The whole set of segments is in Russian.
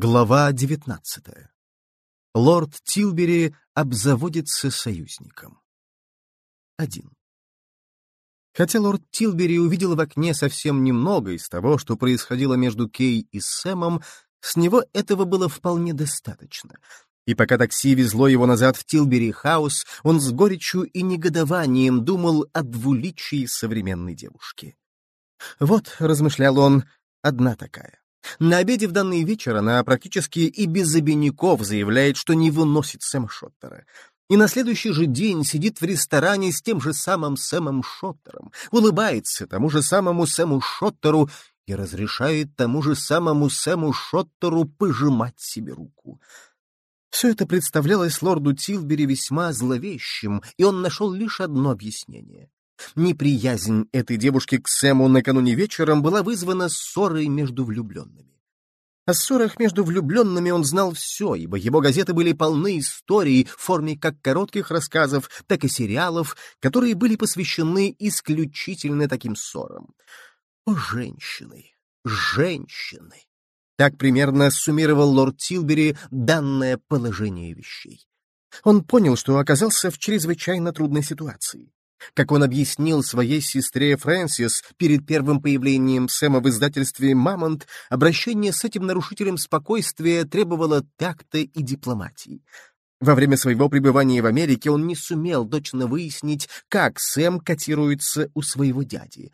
Глава 19. Лорд Тилбери обзаводится союзником. 1. Хотя лорд Тилбери увидел в окне совсем немного из того, что происходило между Кей и Сэмом, с него этого было вполне достаточно. И пока такси везло его назад в Тилбери-хаус, он с горечью и негодованием думал о двуличии современной девушки. «Вот», — размышлял он, — «одна такая». На обеде в данный вечер она практически и без обиняков заявляет, что не выносит Сэма Шоттера. И на следующий же день сидит в ресторане с тем же самым Сэмом Шоттером, улыбается тому же самому Сэму Шоттеру и разрешает тому же самому Сэму Шоттеру пожимать себе руку. Все это представлялось лорду Тилбери весьма зловещим, и он нашел лишь одно объяснение. Неприязнь этой девушки к Сэму накануне вечером была вызвана ссорой между влюбленными. О ссорах между влюбленными он знал все, ибо его газеты были полны историй в форме как коротких рассказов, так и сериалов, которые были посвящены исключительно таким ссорам. О, женщины! Женщины! Так примерно суммировал лорд Тилбери данное положение вещей. Он понял, что оказался в чрезвычайно трудной ситуации. Как он объяснил своей сестре Фрэнсис перед первым появлением Сэма в издательстве «Мамонт», обращение с этим нарушителем спокойствия требовало такта и дипломатии. Во время своего пребывания в Америке он не сумел точно выяснить, как Сэм котируется у своего дяди.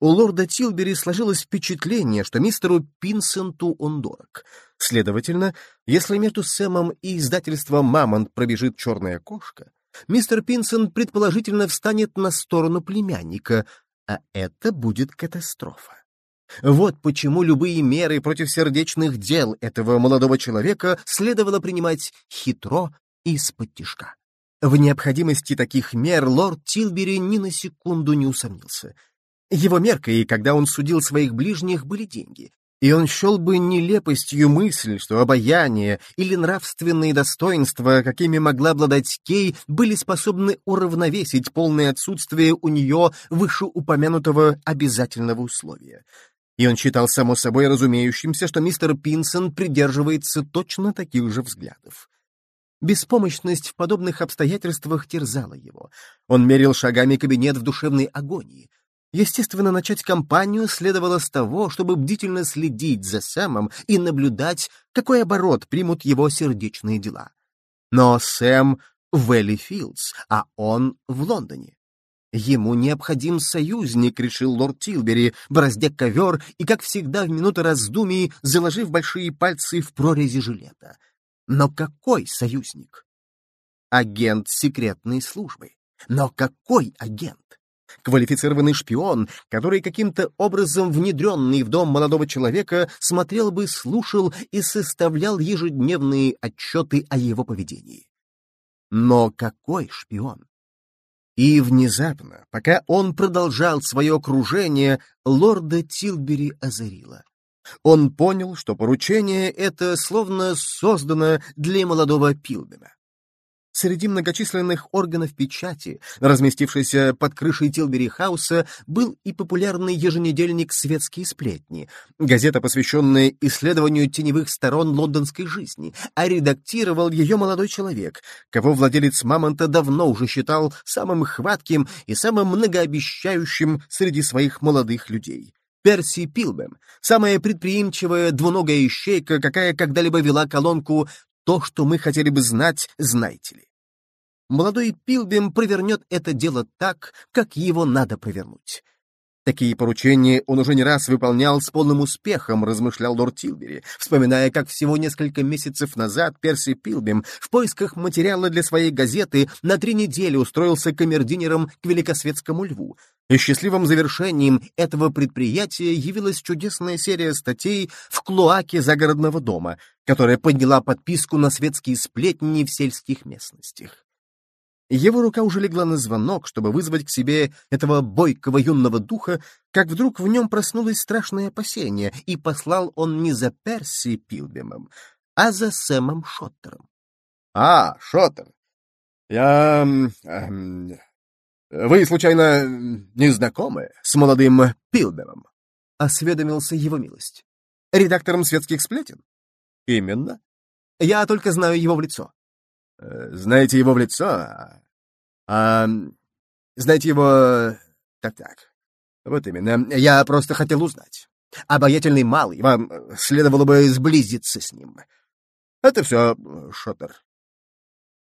У лорда Тилбери сложилось впечатление, что мистеру Пинсенту он дорог. Следовательно, если между Сэмом и издательством «Мамонт» пробежит черная кошка, мистер Пинсон предположительно встанет на сторону племянника, а это будет катастрофа. Вот почему любые меры против сердечных дел этого молодого человека следовало принимать хитро и из-под тишка. В необходимости таких мер лорд Тилбери ни на секунду не усомнился. Его меркой, когда он судил своих ближних, были деньги и он счел бы нелепостью мысль, что обаяние или нравственные достоинства, какими могла обладать Кей, были способны уравновесить полное отсутствие у нее вышеупомянутого обязательного условия. И он считал само собой разумеющимся, что мистер Пинсон придерживается точно таких же взглядов. Беспомощность в подобных обстоятельствах терзала его. Он мерил шагами кабинет в душевной агонии. Естественно, начать кампанию следовало с того, чтобы бдительно следить за Сэмом и наблюдать, какой оборот примут его сердечные дела. Но Сэм в Элли Филдс, а он в Лондоне. Ему необходим союзник, решил лорд Тилбери, бороздя ковер и, как всегда, в минуты раздумий, заложив большие пальцы в прорези жилета. Но какой союзник? Агент секретной службы. Но какой агент? Квалифицированный шпион, который каким-то образом внедренный в дом молодого человека смотрел бы, слушал и составлял ежедневные отчеты о его поведении. Но какой шпион? И внезапно, пока он продолжал свое окружение, лорда Тилбери озарило. Он понял, что поручение это словно создано для молодого Пилбема. Среди многочисленных органов печати, разместившихся под крышей Тилбери-хауса, был и популярный еженедельник «Светские сплетни», газета, посвященная исследованию теневых сторон лондонской жизни, а редактировал ее молодой человек, кого владелец «Мамонта» давно уже считал самым хватким и самым многообещающим среди своих молодых людей. Перси Пилбем, самая предприимчивая двуногая ищейка, какая когда-либо вела колонку то, что мы хотели бы знать, знаете ли. Молодой Пилбим провернет это дело так, как его надо провернуть. Такие поручения он уже не раз выполнял с полным успехом, размышлял лорд Тилбери, вспоминая, как всего несколько месяцев назад Перси Пилбим в поисках материала для своей газеты на три недели устроился камердинером к Великосветскому льву. И счастливым завершением этого предприятия явилась чудесная серия статей в клоаке загородного дома, которая подняла подписку на светские сплетни в сельских местностях. Его рука уже легла на звонок, чтобы вызвать к себе этого бойкого юного духа, как вдруг в нем проснулось страшное опасение, и послал он не за Перси Пилбемом, а за Сэмом Шоттером. — А, Шоттер, я... Э, вы, случайно, не знакомы с молодым Пилбемом? — осведомился его милость. — Редактором светских сплетен? Именно. Я только знаю его в лицо. Э, знаете его в лицо? А, знаете его... Так-так. Вот именно. Я просто хотел узнать. Обаятельный малый, вам следовало бы сблизиться с ним. Это все, Шоттер.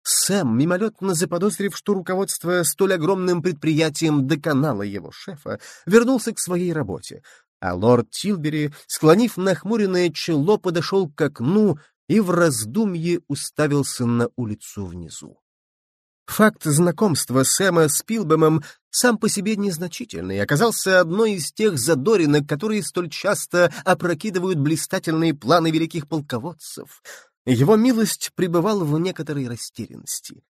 Сэм, мимолетно заподозрив, что руководство столь огромным предприятием доконало его шефа, вернулся к своей работе, а лорд Тилбери, склонив нахмуренное чело, подошел к окну и в раздумье уставился на улицу внизу. Факт знакомства Сэма с Пилбомом сам по себе незначительный оказался одной из тех задоринок, которые столь часто опрокидывают блистательные планы великих полководцев — его милость пребывала в некоторой растерянности.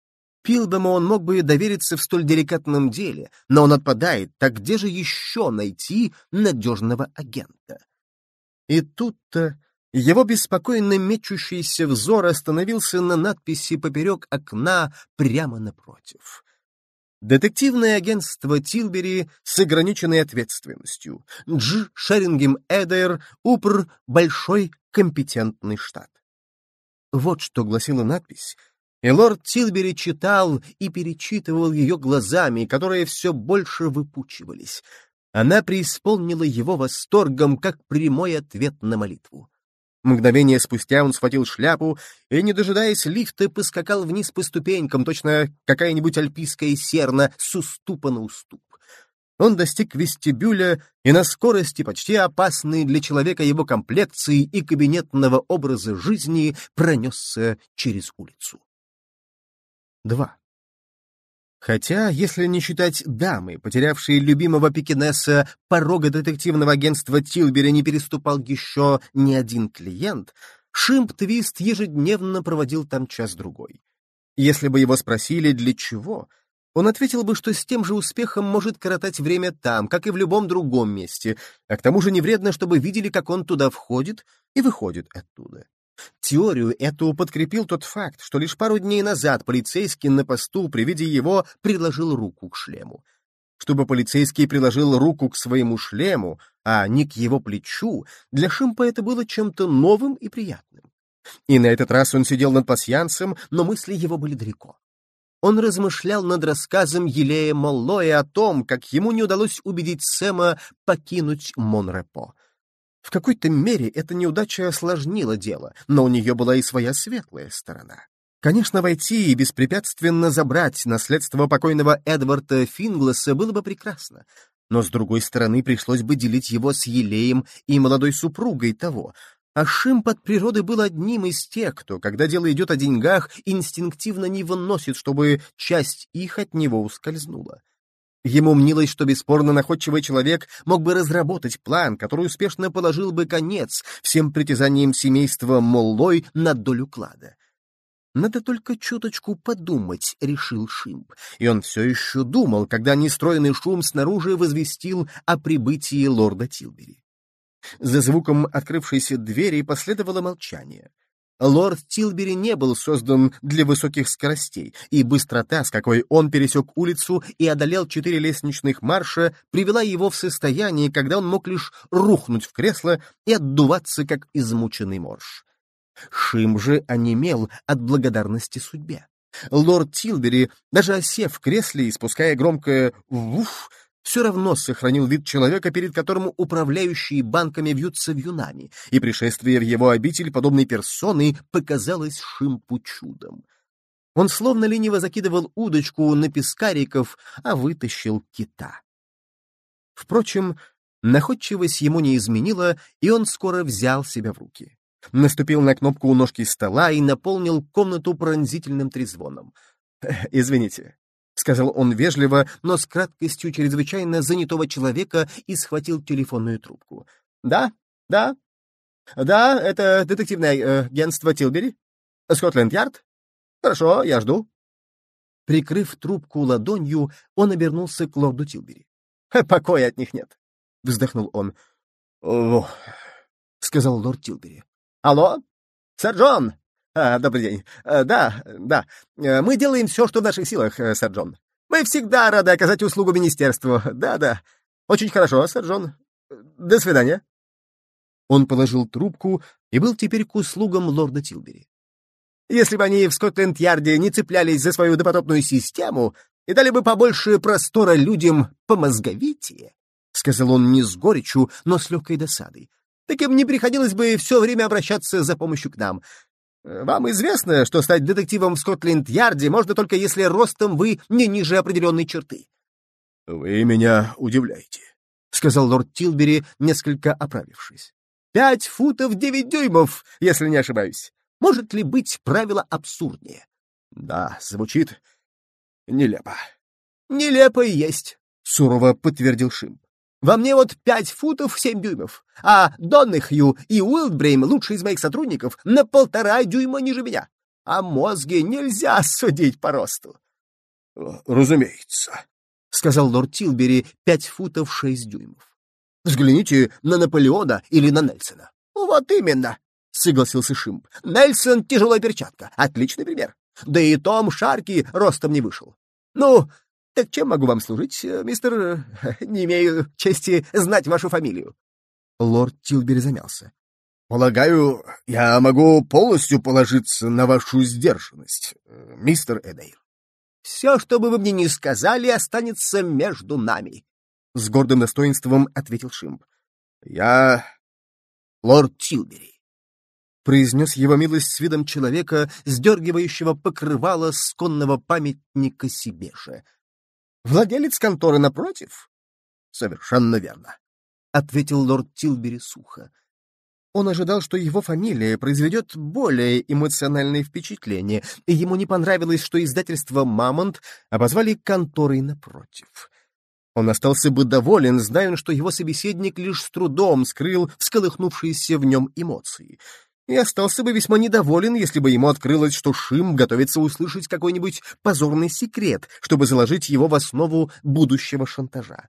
Пилбому он мог бы довериться в столь деликатном деле, но он отпадает, так где же еще найти надежного агента? И тут-то его беспокойно мечущийся взор остановился на надписи поперек окна прямо напротив. Детективное агентство Тилбери с ограниченной ответственностью. Дж. Шерингем Эдер, УПР, Большой компетентный штат. Вот что гласила надпись, и лорд Тилбери читал и перечитывал ее глазами, которые все больше выпучивались. Она преисполнила его восторгом, как прямой ответ на молитву. Мгновение спустя он схватил шляпу и, не дожидаясь лифта, поскакал вниз по ступенькам, точно какая-нибудь альпийская серна с уступа на уступ. Он достиг вестибюля и на скорости, почти опасной для человека его комплекции и кабинетного образа жизни, пронесся через улицу. 2. Хотя, если не считать дамы, потерявшей любимого пекинеса, порога детективного агентства Тилбери не переступал еще ни один клиент, Шимп Твист ежедневно проводил там час-другой. Если бы его спросили, для чего, он ответил бы, что с тем же успехом может коротать время там, как и в любом другом месте, а к тому же не вредно, чтобы видели, как он туда входит и выходит оттуда. Теорию эту подкрепил тот факт, что лишь пару дней назад полицейский на посту при виде его приложил руку к шлему. Чтобы полицейский приложил руку к своему шлему, а не к его плечу, для Шимпа это было чем-то новым и приятным. И на этот раз он сидел над пасьянцем, но мысли его были далеко он размышлял над рассказом Елея Моллоя о том, как ему не удалось убедить Сэма покинуть Монрепо. В какой-то мере эта неудача осложнила дело, но у нее была и своя светлая сторона. Конечно, войти и беспрепятственно забрать наследство покойного Эдварда Фингласа было бы прекрасно, но, с другой стороны, пришлось бы делить его с Елеем и молодой супругой того, а Шимп от природы был одним из тех, кто, когда дело идет о деньгах, инстинктивно не выносит, чтобы часть их от него ускользнула. Ему мнилось, что бесспорно находчивый человек мог бы разработать план, который успешно положил бы конец всем притязаниям семейства Моллой на долю клада. Надо только чуточку подумать, — решил Шимп. И он все еще думал, когда нестроенный шум снаружи возвестил о прибытии лорда Тилбери. За звуком открывшейся двери последовало молчание. Лорд Тилбери не был создан для высоких скоростей, и быстрота, с какой он пересек улицу и одолел четыре лестничных марша, привела его в состояние, когда он мог лишь рухнуть в кресло и отдуваться, как измученный морж. Шим же онемел от благодарности судьбе. Лорд Тилбери, даже осев в кресле и спуская громкое «вуф», все равно сохранил вид человека, перед которым управляющие банками вьются вьюнами, и пришествие в его обитель подобной персоны показалось Шимпу чудом. Он словно лениво закидывал удочку на пескариков, а вытащил кита. Впрочем, находчивость ему не изменила, и он скоро взял себя в руки. Наступил на кнопку у ножки стола и наполнил комнату пронзительным трезвоном. «Извините», — сказал он вежливо, но с краткостью чрезвычайно занятого человека и схватил телефонную трубку. «Да, да, да, это детективное э, агентство Тилбери? Скотленд-Ярд? Хорошо, я жду». Прикрыв трубку ладонью, он обернулся к лорду Тилбери. «Покоя от них нет», — вздохнул он. «О», — сказал лорд Тилбери. «Алло? Сэр Джон, а, добрый день. А, да, да. Э, мы делаем все, что в наших силах, э, сэр Джон. Мы всегда рады оказать услугу министерству. Да-да. Очень хорошо, сэр Джон. До свидания. Он положил трубку, и был теперь к услугам лорда Тилбери. Если бы они в Скотленд-Ярде не цеплялись за свою допотопную систему и дали бы побольше простора людям по мозговитие, — сказал он не с горечью, но с легкой досадой, — так им не приходилось бы все время обращаться за помощью к нам. Вам известно, что стать детективом в Скотленд-Ярде можно только если ростом вы не ниже определенной черты. — Вы меня удивляете, — сказал лорд Тилбери, несколько оправившись. — Пять футов девять дюймов, если не ошибаюсь. Может ли быть правило абсурднее? — Да, звучит нелепо. — Нелепо и есть, — сурово подтвердил Шимп. Во мне вот пять футов семь дюймов, а Доннехью и Уилдбрейм, лучшие из моих сотрудников, на полтора дюйма ниже меня. А мозги нельзя судить по росту. — Разумеется, — сказал лорд Тилбери, пять футов шесть дюймов. — Взгляните на Наполеона или на Нельсона. — Вот именно, — согласился Шимп. — Нельсон — тяжелая перчатка. Отличный пример. Да и Том Шарки ростом не вышел. Ну, так чем могу вам служить, э, мистер... Э, не имею чести знать вашу фамилию?» Лорд Тилбери замялся. «Полагаю, я могу полностью положиться на вашу сдержанность, э, мистер Эдейр». «Все, что бы вы мне ни сказали, останется между нами», — с гордым достоинством ответил Шимп. «Я лорд Тилбери», — произнес его милость с видом человека, сдергивающего покрывало сконного памятника себе же — Владелец конторы напротив? — Совершенно верно, — ответил лорд Тилбери сухо. Он ожидал, что его фамилия произведет более эмоциональное впечатление, и ему не понравилось, что издательство «Мамонт» обозвали конторой напротив. Он остался бы доволен, зная, что его собеседник лишь с трудом скрыл всколыхнувшиеся в нем эмоции — и остался бы весьма недоволен, если бы ему открылось, что Шим готовится услышать какой-нибудь позорный секрет, чтобы заложить его в основу будущего шантажа.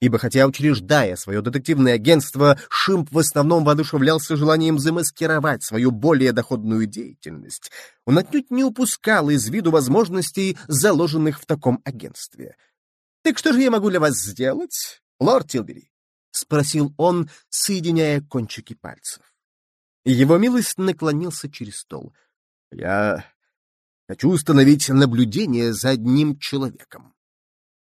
Ибо хотя, учреждая свое детективное агентство, Шимп в основном воодушевлялся желанием замаскировать свою более доходную деятельность, он отнюдь не упускал из виду возможностей, заложенных в таком агентстве. «Так что же я могу для вас сделать, лорд Тилбери?» — спросил он, соединяя кончики пальцев. Его милость наклонился через стол. — Я хочу установить наблюдение за одним человеком.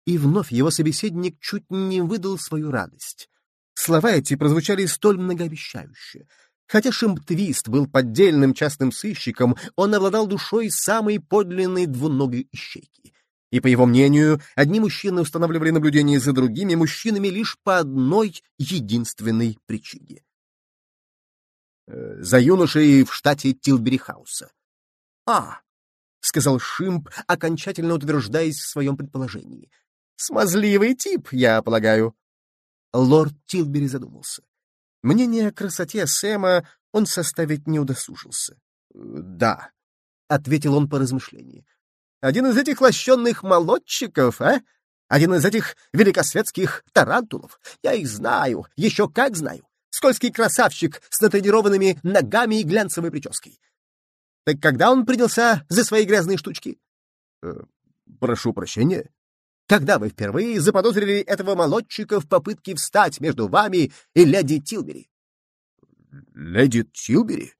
И вновь его собеседник чуть не выдал свою радость. Слова эти прозвучали столь многообещающе. Хотя Шимптвист был поддельным частным сыщиком, он обладал душой самой подлинной двуногой ищейки. И, по его мнению, одни мужчины устанавливали наблюдение за другими мужчинами лишь по одной единственной причине. Э, за юношей в штате Тилберихауса. — А, — сказал Шимп, окончательно утверждаясь в своем предположении. — Смазливый тип, я полагаю. Лорд Тилбери задумался. Мнение о красоте Сэма он составить не удосужился. — Да, — ответил он по размышлении. — Один из этих лощенных молодчиков, а? Один из этих великосветских тарантулов. Я их знаю, еще как знаю. Скользкий красавчик с натренированными ногами и глянцевой прической. Так когда он принялся за свои грязные штучки? Э, прошу прощения. Когда вы впервые заподозрили этого молодчика в попытке встать между вами и леди Тилбери? Леди Тилбери?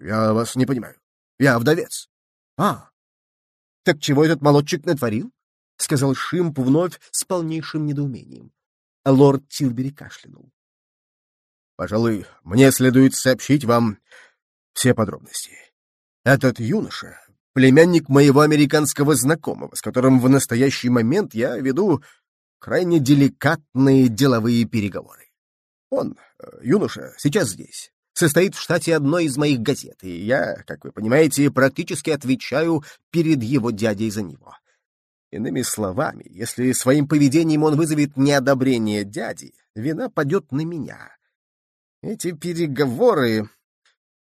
Я вас не понимаю. Я вдовец. А, так чего этот молодчик натворил? — сказал Шимп вновь с полнейшим недоумением. Лорд Тилбери кашлянул. Пожалуй, мне следует сообщить вам все подробности. Этот юноша — племянник моего американского знакомого, с которым в настоящий момент я веду крайне деликатные деловые переговоры. Он, э, юноша, сейчас здесь, состоит в штате одной из моих газет, и я, как вы понимаете, практически отвечаю перед его дядей за него. Иными словами, если своим поведением он вызовет неодобрение дяди, вина падет на меня. Эти переговоры,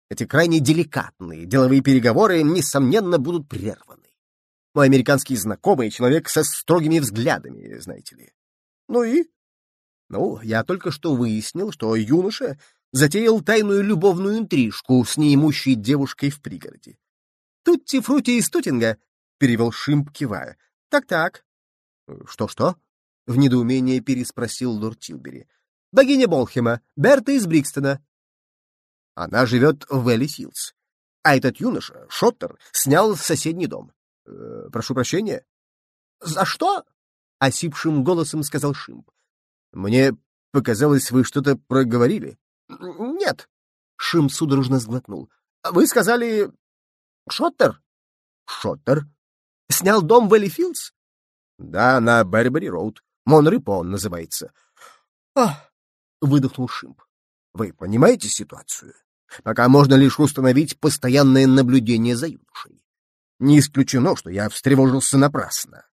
эти крайне деликатные деловые переговоры, несомненно, будут прерваны. Мой американский знакомый — человек со строгими взглядами, знаете ли. Ну и? Ну, я только что выяснил, что юноша затеял тайную любовную интрижку с неимущей девушкой в пригороде. «Тутти-фрути из Тутинга», — перевел Шимп, кивая. «Так-так». «Что-что?» — в недоумении переспросил лорд Тилбери богиня Болхема, Берта из Брикстона. Она живет в Вэлли Хиллз. А этот юноша, Шоттер, снял соседний дом. Э, прошу прощения. — За что? — осипшим голосом сказал Шимп. — Мне показалось, вы что-то проговорили. — Нет. Шимп судорожно сглотнул. — Вы сказали... Шоттер? — Шоттер. — Снял дом в Вэлли Филдс? — Да, на Бербери-Роуд. Монрепон называется. — Ах! — выдохнул Шимп. — Вы понимаете ситуацию? Пока можно лишь установить постоянное наблюдение за юношей. Не исключено, что я встревожился напрасно.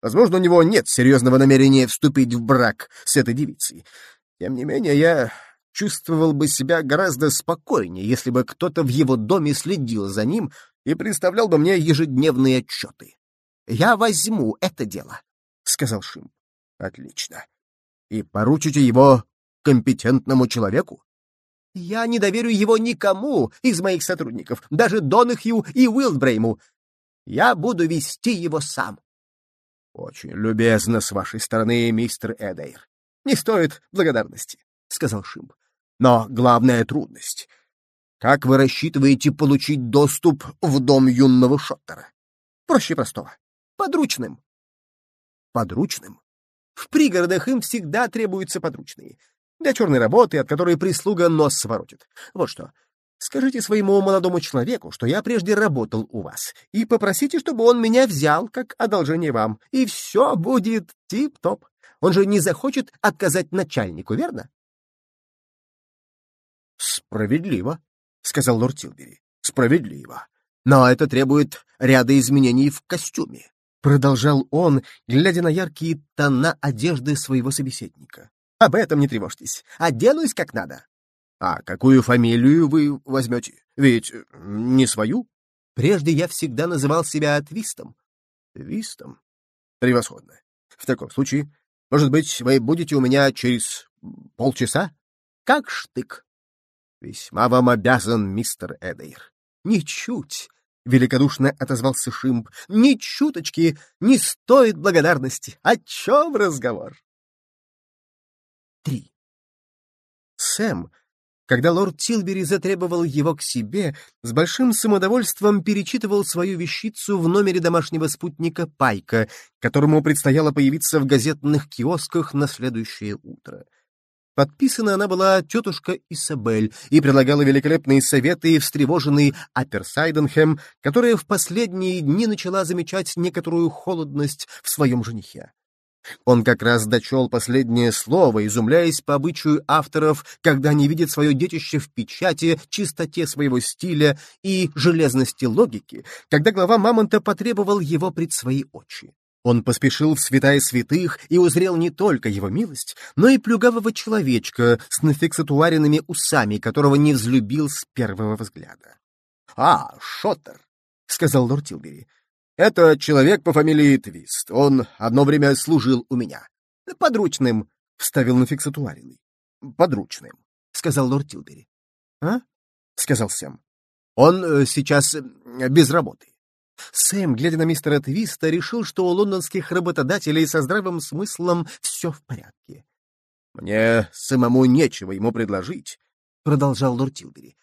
Возможно, у него нет серьезного намерения вступить в брак с этой девицей. Тем не менее, я чувствовал бы себя гораздо спокойнее, если бы кто-то в его доме следил за ним и представлял бы мне ежедневные отчеты. «Я возьму это дело», — сказал Шим. «Отлично. И поручите его компетентному человеку?» «Я не доверю его никому из моих сотрудников, даже Донахью и Уилдбрейму. Я буду вести его сам». «Очень любезно с вашей стороны, мистер Эдейр. Не стоит благодарности», — сказал Шимп. «Но главная трудность — как вы рассчитываете получить доступ в дом юного Шоттера? Проще простого. Подручным». «Подручным?» В пригородах им всегда требуются подручные. Для черной работы, от которой прислуга нос своротит. Вот что. Скажите своему молодому человеку, что я прежде работал у вас, и попросите, чтобы он меня взял как одолжение вам, и все будет тип-топ. Он же не захочет отказать начальнику, верно? Справедливо, — сказал лорд Тилбери. Справедливо. Но это требует ряда изменений в костюме. Продолжал он, глядя на яркие тона одежды своего собеседника. Об этом не тревожьтесь. Оденусь как надо. А какую фамилию вы возьмете? Ведь э, не свою? Прежде я всегда называл себя Твистом. Твистом? Превосходно. В таком случае, может быть, вы будете у меня через полчаса? Как штык. Весьма вам обязан, мистер Эдейр. Ничуть, — великодушно отозвался Шимп. Ни чуточки не стоит благодарности. О чем разговор? Три. Сэм когда лорд Тилбери затребовал его к себе, с большим самодовольством перечитывал свою вещицу в номере домашнего спутника Пайка, которому предстояло появиться в газетных киосках на следующее утро. Подписана она была тетушка Исабель и предлагала великолепные советы встревоженный Аппер Сайденхэм, которая в последние дни начала замечать некоторую холодность в своем женихе. Он как раз дочел последнее слово, изумляясь по обычаю авторов, когда они видят свое детище в печати, чистоте своего стиля и железности логики, когда глава Мамонта потребовал его пред свои очи. Он поспешил в святая святых и узрел не только его милость, но и плюгавого человечка с нафиксатуаренными усами, которого не взлюбил с первого взгляда. — А, Шоттер, — сказал лорд Тилбери, это человек по фамилии Твист. Он одно время служил у меня. Подручным, — вставил на фиксатуаренный. Подручным, — сказал лорд Тилбери. А? — сказал Сэм. Он э, сейчас э, без работы. Сэм, глядя на мистера Твиста, решил, что у лондонских работодателей со здравым смыслом все в порядке. «Мне самому нечего ему предложить», — продолжал лорд Тилбери.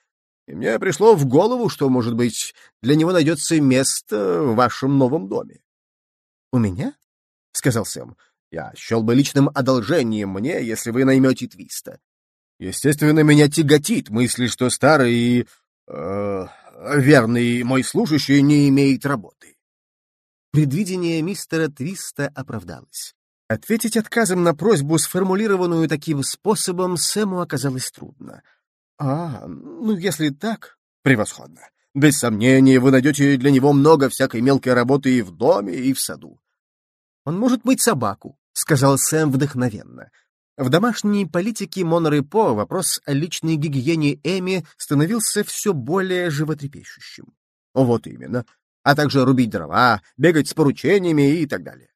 И мне пришло в голову, что, может быть, для него найдется место в вашем новом доме. — У меня? — сказал Сэм. — Я счел бы личным одолжением мне, если вы наймете Твиста. Естественно, меня тяготит мысль, что старый и... Э, верный мой служащий не имеет работы. Предвидение мистера Твиста оправдалось. Ответить отказом на просьбу, сформулированную таким способом, Сэму оказалось трудно — а, ну если так, превосходно. Без сомнения, вы найдете для него много всякой мелкой работы и в доме, и в саду. Он может быть собаку, сказал Сэм вдохновенно. В домашней политике Монорепо вопрос о личной гигиене Эми становился все более животрепещущим. Вот именно. А также рубить дрова, бегать с поручениями и так далее.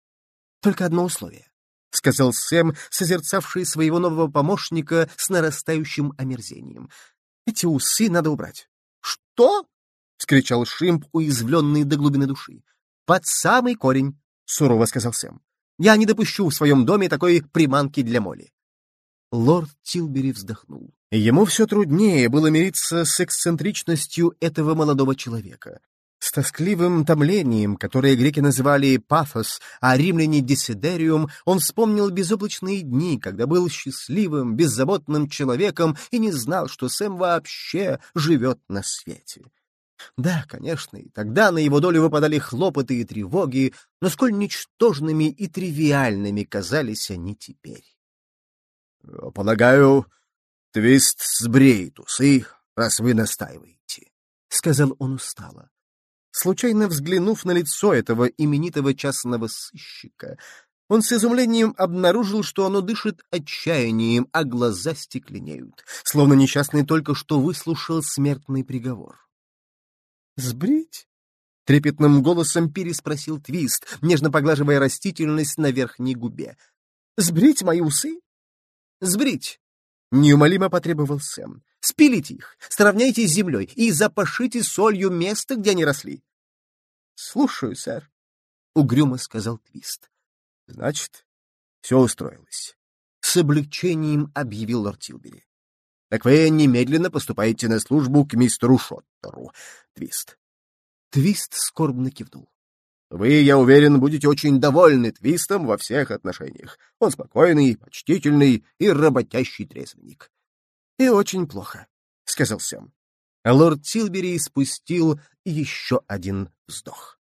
Только одно условие. — сказал Сэм, созерцавший своего нового помощника с нарастающим омерзением. — Эти усы надо убрать. — Что? — вскричал Шимп, уязвленный до глубины души. — Под самый корень, — сурово сказал Сэм. — Я не допущу в своем доме такой приманки для моли. Лорд Тилбери вздохнул. Ему все труднее было мириться с эксцентричностью этого молодого человека, с тоскливым томлением, которое греки называли пафос, а римляне — десидериум, он вспомнил безоблачные дни, когда был счастливым, беззаботным человеком и не знал, что Сэм вообще живет на свете. Да, конечно, и тогда на его долю выпадали хлопоты и тревоги, но сколь ничтожными и тривиальными казались они теперь. — Полагаю, твист сбреет усы, раз вы настаиваете, — сказал он устало. Случайно взглянув на лицо этого именитого частного сыщика, он с изумлением обнаружил, что оно дышит отчаянием, а глаза стекленеют, словно несчастный только что выслушал смертный приговор. «Сбрить?» — трепетным голосом переспросил Твист, нежно поглаживая растительность на верхней губе. «Сбрить мои усы?» «Сбрить!» — неумолимо потребовал Сэм. «Спилите их, сравняйте с землей и запашите солью место, где они росли». «Слушаю, сэр», — угрюмо сказал Твист. «Значит, все устроилось», — с облегчением объявил лорд Тилбери. Так вы немедленно поступаете на службу к мистеру Шоттеру, Твист. Твист скорбно кивнул. Вы, я уверен, будете очень довольны Твистом во всех отношениях. Он спокойный, почтительный и работящий трезвенник. — И очень плохо, — сказал Сэм. Лорд Тилбери спустил еще один вздох.